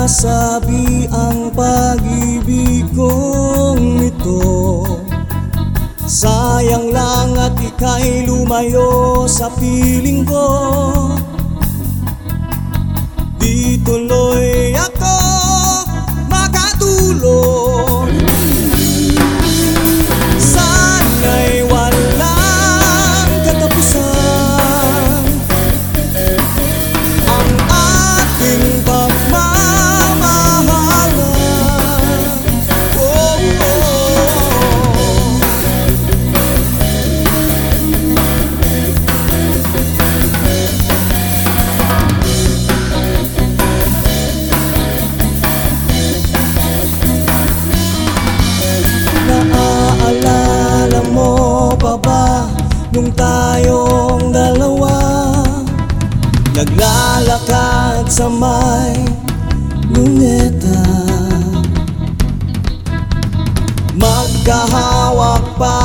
masabi ang pag-ibig kong ito. Sayang lang at ika'y lumayo sa piling ko. Di tuloy ako Nung tayong dalawa Naglalakad sa may luneta. Magkahawak pa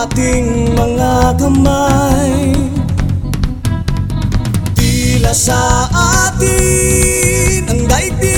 ating mga kamay. Tila sa atin ang daigdig